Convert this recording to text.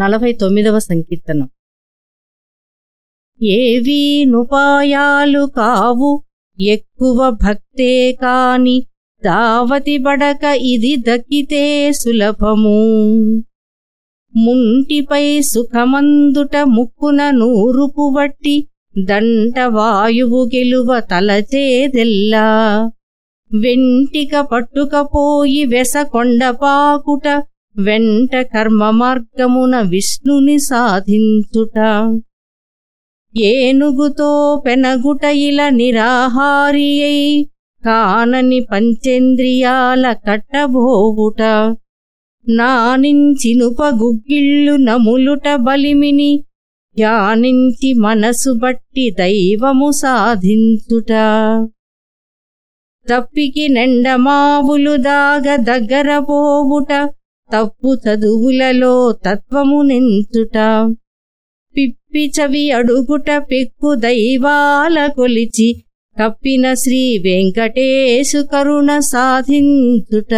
నలభై తొమ్మిదవ సంకీర్తనం. ఏవీనుపాయాలు కావు ఎక్కువ భక్తే కాని దావతి బడక ఇది దక్కితే సులభము. ముంటిపై సుఖమందుట ముక్కున నూరుపు వట్టి దంట వాయువు గెలువ తలచేదెల్లా. వెంటిక పట్టుకపోయి వెసకొండపాకుట వెంట కర్మ మార్గమున విష్ణుని సాధించుట. ఏనుగుతో పెనగుట ఇల నిరాహారియై కానని పంచేంద్రియాల కట్టబోవుట. నానించినుపగుగ్గిళ్ళు నములుట బలిమిని ధ్యానించి మనసు బట్టి దైవము సాధించుట. తప్పికి నెండమావులు దాగ దగ్గర పోవుట. తప్పు చదువులలో తత్వము నెంచుట. పిప్పి చవి అడుగుట పెక్కు దైవాల కొలిచి తప్పిన శ్రీ వెంకటేశు కరుణ సాధించుట.